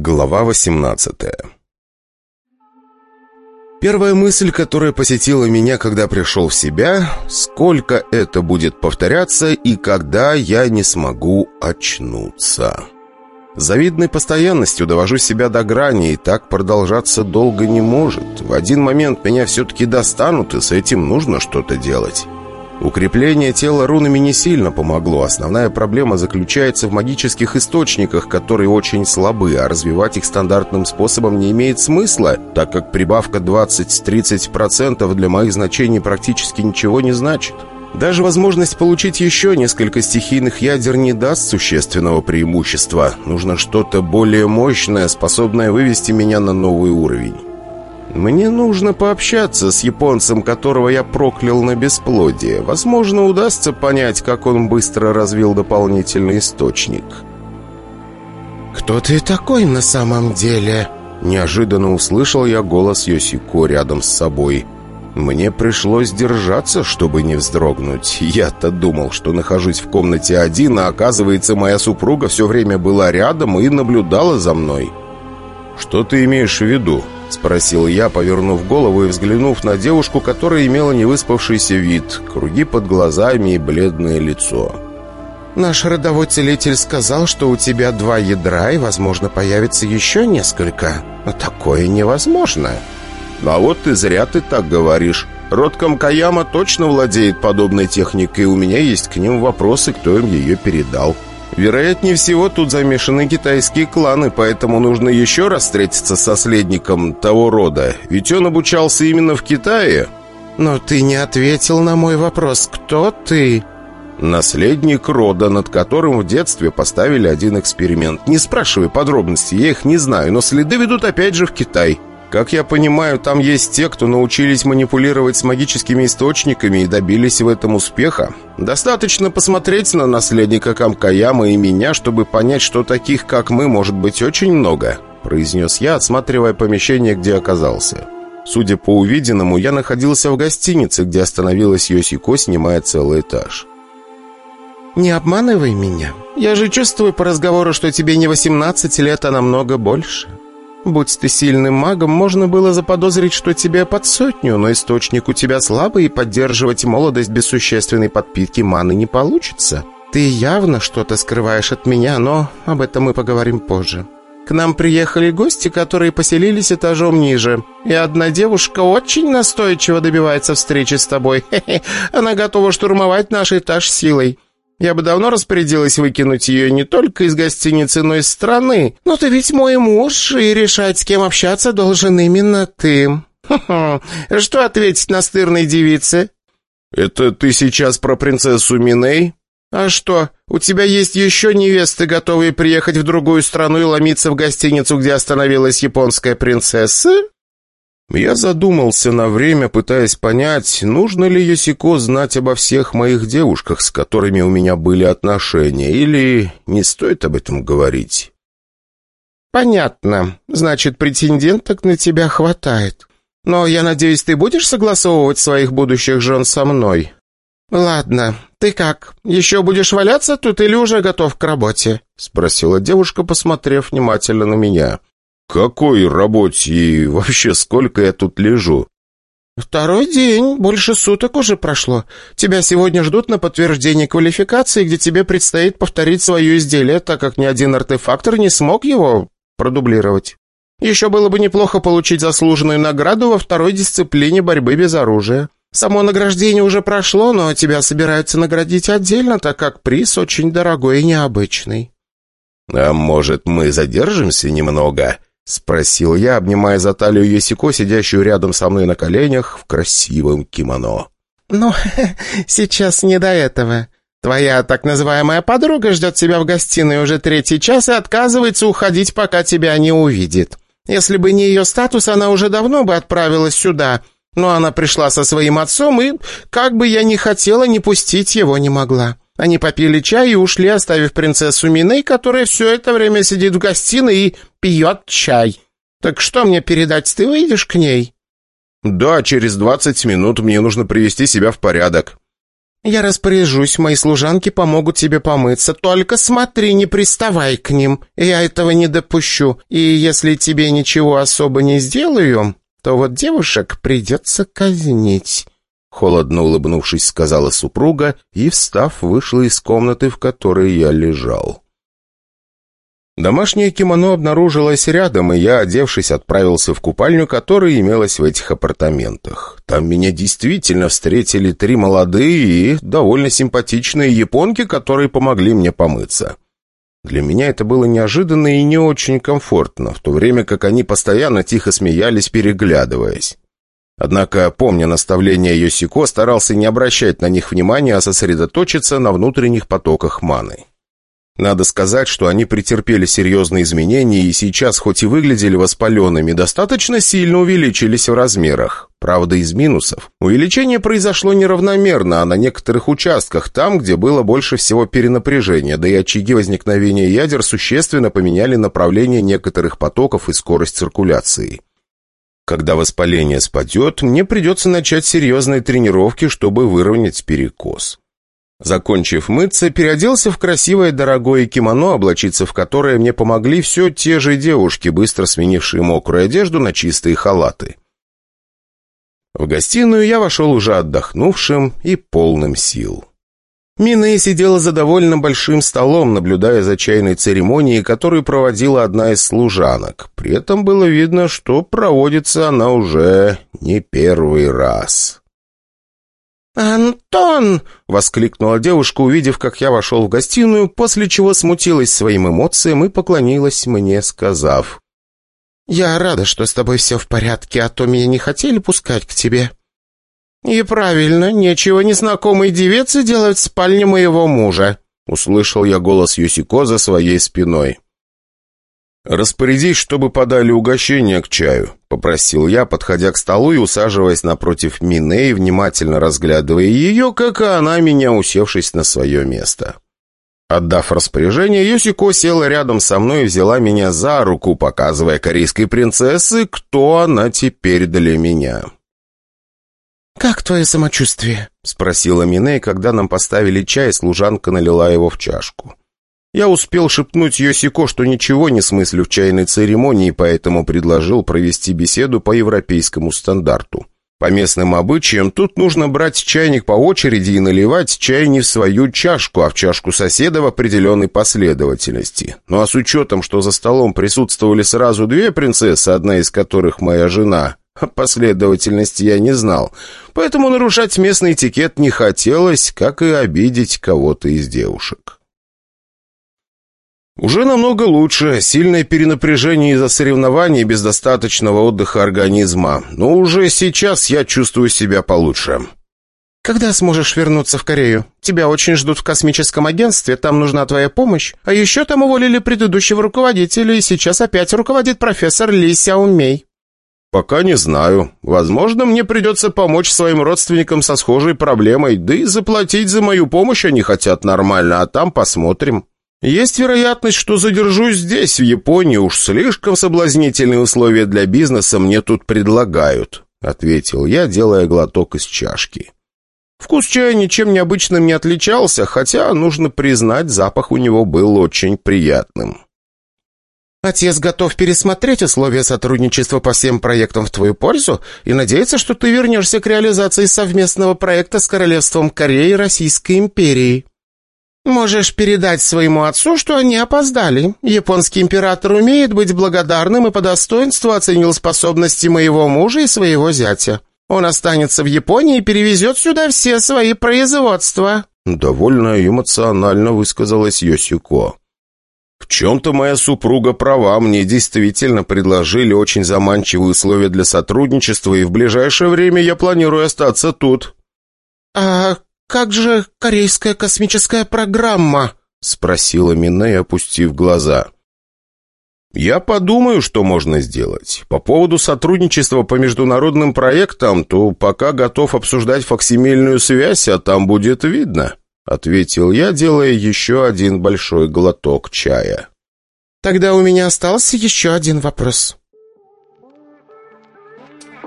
Глава 18 Первая мысль, которая посетила меня, когда пришел в себя, сколько это будет повторяться и когда я не смогу очнуться. Завидной постоянностью довожу себя до грани, и так продолжаться долго не может. В один момент меня все-таки достанут, и с этим нужно что-то делать. Укрепление тела рунами не сильно помогло. Основная проблема заключается в магических источниках, которые очень слабы, а развивать их стандартным способом не имеет смысла, так как прибавка 20-30% для моих значений практически ничего не значит. Даже возможность получить еще несколько стихийных ядер не даст существенного преимущества. Нужно что-то более мощное, способное вывести меня на новый уровень. Мне нужно пообщаться с японцем, которого я проклял на бесплодие. Возможно, удастся понять, как он быстро развил дополнительный источник. «Кто ты такой на самом деле?» Неожиданно услышал я голос Йосико рядом с собой. Мне пришлось держаться, чтобы не вздрогнуть. Я-то думал, что нахожусь в комнате один, а оказывается, моя супруга все время была рядом и наблюдала за мной. «Что ты имеешь в виду?» — спросил я, повернув голову и взглянув на девушку, которая имела невыспавшийся вид, круги под глазами и бледное лицо. «Наш родовой целитель сказал, что у тебя два ядра и, возможно, появится еще несколько. Но такое невозможно». «А вот и зря ты так говоришь. Род Камкаяма точно владеет подобной техникой, и у меня есть к ним вопросы, кто им ее передал». Вероятнее всего, тут замешаны китайские кланы, поэтому нужно еще раз встретиться с наследником того рода. Ведь он обучался именно в Китае. Но ты не ответил на мой вопрос. Кто ты? Наследник рода, над которым в детстве поставили один эксперимент. Не спрашивай подробностей, я их не знаю, но следы ведут опять же в Китай. Как я понимаю, там есть те, кто научились манипулировать с магическими источниками и добились в этом успеха. Достаточно посмотреть на наследника Камкаяма и меня, чтобы понять, что таких, как мы, может быть очень много», произнес я, осматривая помещение, где оказался. Судя по увиденному, я находился в гостинице, где остановилась Йосико, снимая целый этаж. «Не обманывай меня. Я же чувствую по разговору, что тебе не 18 лет, а намного больше». Будь ты сильным магом, можно было заподозрить, что тебе под сотню, но источник у тебя слабый, и поддерживать молодость без существенной подпитки маны не получится. Ты явно что-то скрываешь от меня, но об этом мы поговорим позже. К нам приехали гости, которые поселились этажом ниже. И одна девушка очень настойчиво добивается встречи с тобой. Хе -хе. Она готова штурмовать наш этаж силой. Я бы давно распорядилась выкинуть ее не только из гостиницы, но и из страны. Но ты ведь мой муж, и решать, с кем общаться, должен именно ты. Что ответить настырной девице?» «Это ты сейчас про принцессу Миней?» «А что, у тебя есть еще невесты, готовые приехать в другую страну и ломиться в гостиницу, где остановилась японская принцесса?» Я задумался на время, пытаясь понять, нужно ли Йосико знать обо всех моих девушках, с которыми у меня были отношения, или не стоит об этом говорить. «Понятно. Значит, претенденток на тебя хватает. Но я надеюсь, ты будешь согласовывать своих будущих жен со мной?» «Ладно. Ты как, еще будешь валяться тут или уже готов к работе?» — спросила девушка, посмотрев внимательно на меня. «Какой работе и вообще сколько я тут лежу?» «Второй день, больше суток уже прошло. Тебя сегодня ждут на подтверждение квалификации, где тебе предстоит повторить свое изделие, так как ни один артефактор не смог его продублировать. Еще было бы неплохо получить заслуженную награду во второй дисциплине борьбы без оружия. Само награждение уже прошло, но тебя собираются наградить отдельно, так как приз очень дорогой и необычный». «А может, мы задержимся немного?» Спросил я, обнимая за талию Есико, сидящую рядом со мной на коленях в красивом кимоно. «Ну, сейчас не до этого. Твоя так называемая подруга ждет тебя в гостиной уже третий час и отказывается уходить, пока тебя не увидит. Если бы не ее статус, она уже давно бы отправилась сюда, но она пришла со своим отцом и, как бы я ни хотела, не пустить его не могла. Они попили чай и ушли, оставив принцессу Миней, которая все это время сидит в гостиной и пьет чай. Так что мне передать, ты выйдешь к ней?» «Да, через двадцать минут мне нужно привести себя в порядок». Я распоряжусь, мои служанки помогут тебе помыться. Только смотри, не приставай к ним. Я этого не допущу. И если тебе ничего особо не сделаю, то вот девушек придется казнить». Холодно улыбнувшись, сказала супруга и, встав, вышла из комнаты, в которой я лежал. Домашнее кимоно обнаружилось рядом, и я, одевшись, отправился в купальню, которая имелась в этих апартаментах. Там меня действительно встретили три молодые и довольно симпатичные японки, которые помогли мне помыться. Для меня это было неожиданно и не очень комфортно, в то время как они постоянно тихо смеялись, переглядываясь. Однако, помня наставления Йосико, старался не обращать на них внимания, а сосредоточиться на внутренних потоках маны. Надо сказать, что они претерпели серьезные изменения и сейчас, хоть и выглядели воспаленными, достаточно сильно увеличились в размерах. Правда, из минусов. Увеличение произошло неравномерно, а на некоторых участках, там, где было больше всего перенапряжения, да и очаги возникновения ядер существенно поменяли направление некоторых потоков и скорость циркуляции. Когда воспаление спадет, мне придется начать серьезные тренировки, чтобы выровнять перекос. Закончив мыться, переоделся в красивое дорогое кимоно, облачиться в которое мне помогли все те же девушки, быстро сменившие мокрую одежду на чистые халаты. В гостиную я вошел уже отдохнувшим и полным сил. Мине сидела за довольно большим столом, наблюдая за чайной церемонией, которую проводила одна из служанок. При этом было видно, что проводится она уже не первый раз. «Антон!» — воскликнула девушка, увидев, как я вошел в гостиную, после чего смутилась своим эмоциям и поклонилась мне, сказав. «Я рада, что с тобой все в порядке, а то меня не хотели пускать к тебе». «И правильно, нечего незнакомой девице делать в спальне моего мужа», — услышал я голос Юсико за своей спиной. «Распорядись, чтобы подали угощение к чаю», — попросил я, подходя к столу и усаживаясь напротив Мине и внимательно разглядывая ее, как и она меня, усевшись на свое место. Отдав распоряжение, Йосико села рядом со мной и взяла меня за руку, показывая корейской принцессе, кто она теперь для меня. «Как твое самочувствие?» — спросила Мине, когда нам поставили чай, служанка налила его в чашку. Я успел шепнуть Йосико, что ничего не смыслю в чайной церемонии, поэтому предложил провести беседу по европейскому стандарту. По местным обычаям тут нужно брать чайник по очереди и наливать чай не в свою чашку, а в чашку соседа в определенной последовательности. Ну а с учетом, что за столом присутствовали сразу две принцессы, одна из которых моя жена, последовательности я не знал, поэтому нарушать местный этикет не хотелось, как и обидеть кого-то из девушек. Уже намного лучше. Сильное перенапряжение из-за соревнований без достаточного отдыха организма. Но уже сейчас я чувствую себя получше. «Когда сможешь вернуться в Корею? Тебя очень ждут в космическом агентстве, там нужна твоя помощь. А еще там уволили предыдущего руководителя, и сейчас опять руководит профессор Ли Сяомей». «Пока не знаю. Возможно, мне придется помочь своим родственникам со схожей проблемой, да и заплатить за мою помощь они хотят нормально, а там посмотрим». Есть вероятность, что задержусь здесь, в Японии. Уж слишком соблазнительные условия для бизнеса мне тут предлагают», — ответил я, делая глоток из чашки. Вкус чая ничем необычным не отличался, хотя, нужно признать, запах у него был очень приятным. «Отец готов пересмотреть условия сотрудничества по всем проектам в твою пользу и надеется, что ты вернешься к реализации совместного проекта с Королевством Кореи и Российской империей», Можешь передать своему отцу, что они опоздали. Японский император умеет быть благодарным и по достоинству оценил способности моего мужа и своего зятя. Он останется в Японии и перевезет сюда все свои производства». Довольно эмоционально высказалась Йосико. «В чем-то моя супруга права. Мне действительно предложили очень заманчивые условия для сотрудничества, и в ближайшее время я планирую остаться тут». «А «Как же корейская космическая программа?» — спросила Мине, опустив глаза. «Я подумаю, что можно сделать. По поводу сотрудничества по международным проектам, то пока готов обсуждать факсимильную связь, а там будет видно», — ответил я, делая еще один большой глоток чая. «Тогда у меня остался еще один вопрос.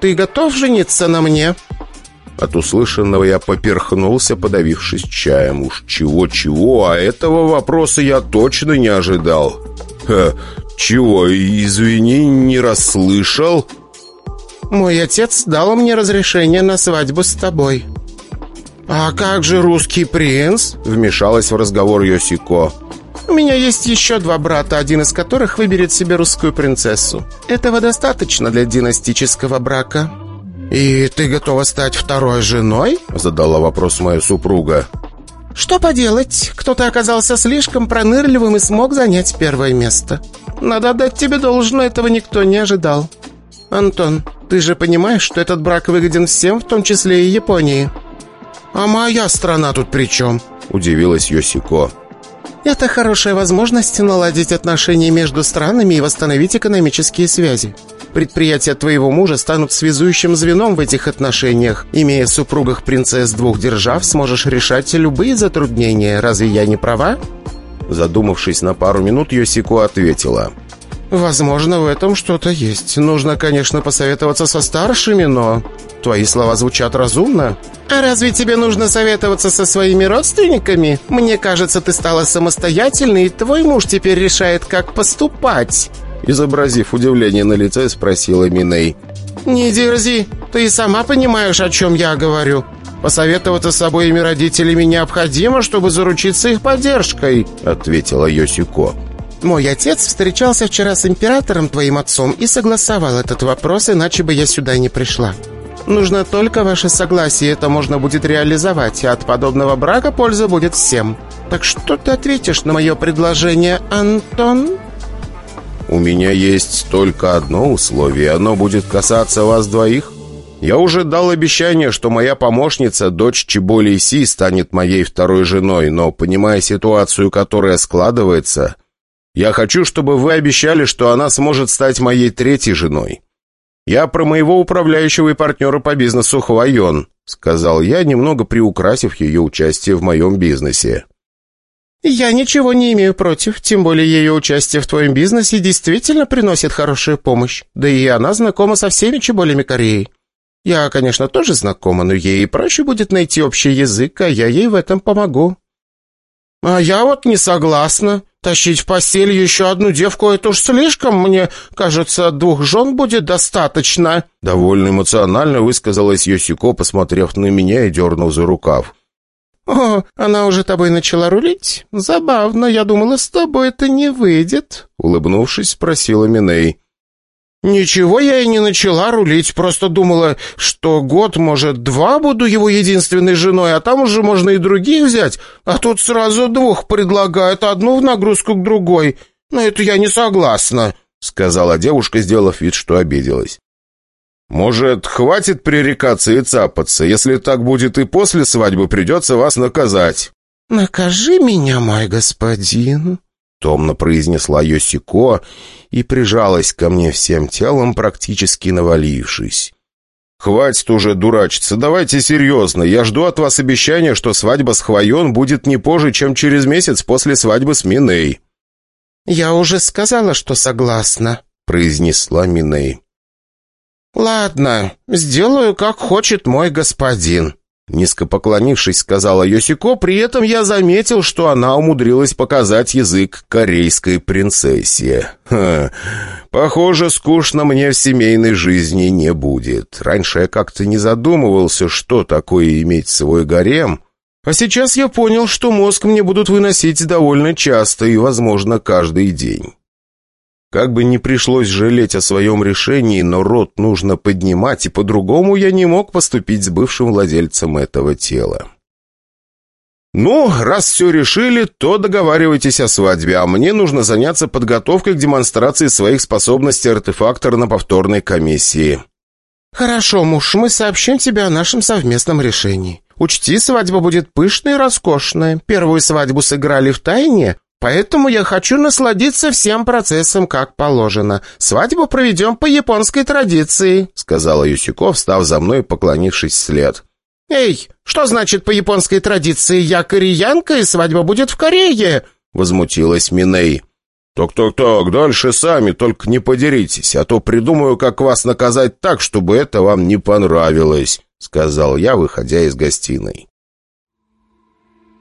Ты готов жениться на мне?» От услышанного я поперхнулся, подавившись чаем. Уж чего-чего, а этого вопроса я точно не ожидал. Ха, чего, извини, не расслышал?» «Мой отец дал мне разрешение на свадьбу с тобой». «А как же русский принц?» — вмешалась в разговор Йосико. «У меня есть еще два брата, один из которых выберет себе русскую принцессу. Этого достаточно для династического брака». «И ты готова стать второй женой?» — задала вопрос моя супруга. «Что поделать? Кто-то оказался слишком пронырливым и смог занять первое место. Надо отдать тебе должное, этого никто не ожидал. Антон, ты же понимаешь, что этот брак выгоден всем, в том числе и Японии». «А моя страна тут при чем?» — удивилась Йосико. «Это хорошая возможность наладить отношения между странами и восстановить экономические связи. Предприятия твоего мужа станут связующим звеном в этих отношениях. Имея супругах принцесс двух держав, сможешь решать любые затруднения. Разве я не права?» Задумавшись на пару минут, Йосико ответила. «Возможно, в этом что-то есть. Нужно, конечно, посоветоваться со старшими, но твои слова звучат разумно». «А разве тебе нужно советоваться со своими родственниками? Мне кажется, ты стала самостоятельной, и твой муж теперь решает, как поступать». Изобразив удивление на лице, спросила Миней. «Не дерзи, ты и сама понимаешь, о чем я говорю. Посоветоваться с обоими родителями необходимо, чтобы заручиться их поддержкой», — ответила Йосико. «Мой отец встречался вчера с императором, твоим отцом, и согласовал этот вопрос, иначе бы я сюда не пришла. Нужно только ваше согласие, это можно будет реализовать, и от подобного брака польза будет всем. Так что ты ответишь на мое предложение, Антон?» «У меня есть только одно условие, оно будет касаться вас двоих. Я уже дал обещание, что моя помощница, дочь Чеболи Си, станет моей второй женой, но, понимая ситуацию, которая складывается, я хочу, чтобы вы обещали, что она сможет стать моей третьей женой. Я про моего управляющего и партнера по бизнесу Хвайон», сказал я, немного приукрасив ее участие в моем бизнесе. «Я ничего не имею против, тем более ее участие в твоем бизнесе действительно приносит хорошую помощь. Да и она знакома со всеми чеболями Кореи. Я, конечно, тоже знакома, но ей проще будет найти общий язык, а я ей в этом помогу». «А я вот не согласна. Тащить в постель еще одну девку — это уж слишком. Мне кажется, двух жен будет достаточно». Довольно эмоционально высказалась Йосико, посмотрев на меня и дернув за рукав. «О, она уже тобой начала рулить? Забавно, я думала, с тобой это не выйдет», — улыбнувшись, спросила Миней. «Ничего я и не начала рулить, просто думала, что год, может, два буду его единственной женой, а там уже можно и других взять, а тут сразу двух предлагают, одну в нагрузку к другой. Но это я не согласна», — сказала девушка, сделав вид, что обиделась. «Может, хватит пререкаться и цапаться? Если так будет и после свадьбы, придется вас наказать». «Накажи меня, мой господин», — томно произнесла Йосико и прижалась ко мне всем телом, практически навалившись. «Хватит уже дурачиться, давайте серьезно. Я жду от вас обещания, что свадьба с Хвоен будет не позже, чем через месяц после свадьбы с Миней». «Я уже сказала, что согласна», — произнесла Миней. «Ладно, сделаю, как хочет мой господин», Низко поклонившись, сказала Йосико, при этом я заметил, что она умудрилась показать язык корейской принцессе. Ха, похоже, скучно мне в семейной жизни не будет. Раньше я как-то не задумывался, что такое иметь свой гарем, а сейчас я понял, что мозг мне будут выносить довольно часто и, возможно, каждый день. Как бы не пришлось жалеть о своем решении, но рот нужно поднимать, и по-другому я не мог поступить с бывшим владельцем этого тела. «Ну, раз все решили, то договаривайтесь о свадьбе, а мне нужно заняться подготовкой к демонстрации своих способностей артефактора на повторной комиссии». «Хорошо, муж, мы сообщим тебе о нашем совместном решении. Учти, свадьба будет пышная и роскошная. Первую свадьбу сыграли в тайне, Поэтому я хочу насладиться всем процессом, как положено. Свадьбу проведем по японской традиции», — сказала Юсюко, встав за мной, поклонившись вслед. «Эй, что значит по японской традиции? Я кореянка, и свадьба будет в Корее!» — возмутилась Миней. «Так-так-так, дальше сами, только не подеритесь, а то придумаю, как вас наказать так, чтобы это вам не понравилось», сказал я, выходя из гостиной.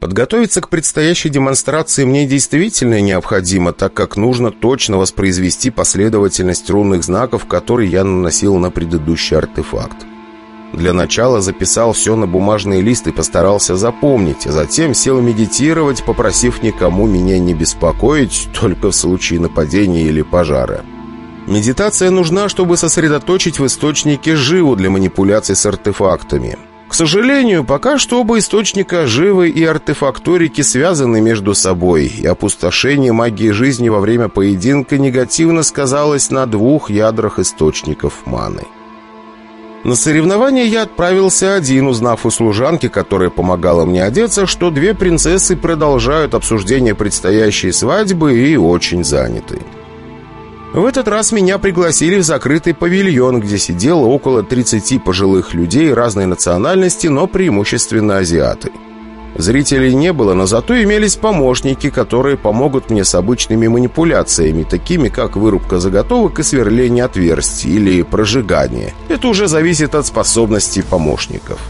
Подготовиться к предстоящей демонстрации мне действительно необходимо, так как нужно точно воспроизвести последовательность рунных знаков, которые я наносил на предыдущий артефакт. Для начала записал все на бумажный лист и постарался запомнить, а затем сел медитировать, попросив никому меня не беспокоить, только в случае нападения или пожара. Медитация нужна, чтобы сосредоточить в источнике живу для манипуляций с артефактами. К сожалению, пока что оба источника живы и артефакторики связаны между собой, и опустошение магии жизни во время поединка негативно сказалось на двух ядрах источников маны. На соревнования я отправился один, узнав у служанки, которая помогала мне одеться, что две принцессы продолжают обсуждение предстоящей свадьбы и очень заняты. В этот раз меня пригласили в закрытый павильон, где сидело около 30 пожилых людей разной национальности, но преимущественно азиаты. Зрителей не было, но зато имелись помощники, которые помогут мне с обычными манипуляциями, такими как вырубка заготовок и сверление отверстий или прожигание. Это уже зависит от способностей помощников.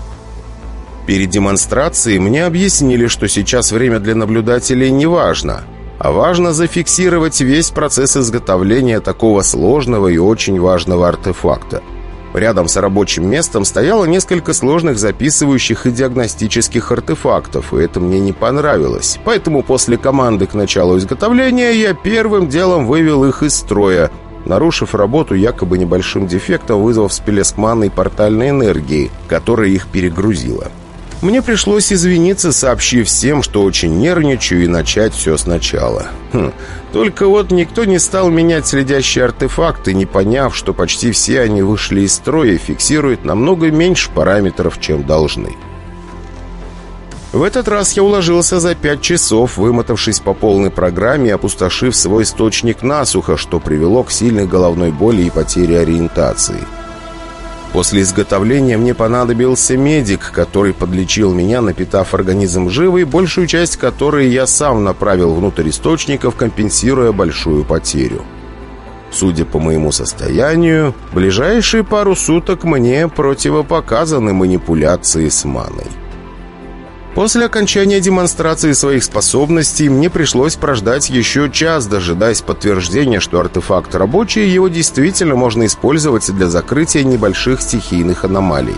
Перед демонстрацией мне объяснили, что сейчас время для наблюдателей не важно – важно зафиксировать весь процесс изготовления такого сложного и очень важного артефакта. Рядом с рабочим местом стояло несколько сложных записывающих и диагностических артефактов, и это мне не понравилось. Поэтому после команды к началу изготовления я первым делом вывел их из строя, нарушив работу якобы небольшим дефектом, вызвав всплеск манной портальной энергии, которая их перегрузила. Мне пришлось извиниться, сообщив всем, что очень нервничаю и начать все сначала. Хм. Только вот никто не стал менять следящие артефакты, не поняв, что почти все они вышли из строя и фиксируют намного меньше параметров, чем должны. В этот раз я уложился за пять часов, вымотавшись по полной программе и опустошив свой источник насухо, что привело к сильной головной боли и потере ориентации. После изготовления мне понадобился медик, который подлечил меня, напитав организм живой, большую часть которой я сам направил внутрь источников, компенсируя большую потерю. Судя по моему состоянию, ближайшие пару суток мне противопоказаны манипуляции с маной. После окончания демонстрации своих способностей мне пришлось прождать еще час, дожидаясь подтверждения, что артефакт рабочий, и его действительно можно использовать для закрытия небольших стихийных аномалий.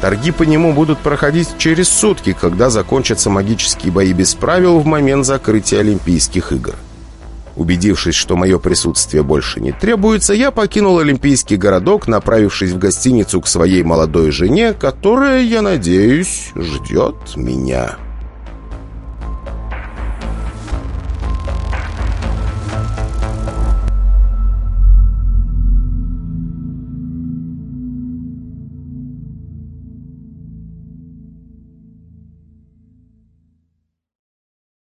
Торги по нему будут проходить через сутки, когда закончатся магические бои без правил в момент закрытия Олимпийских игр. Убедившись, что мое присутствие больше не требуется, я покинул Олимпийский городок, направившись в гостиницу к своей молодой жене, которая, я надеюсь, ждет меня».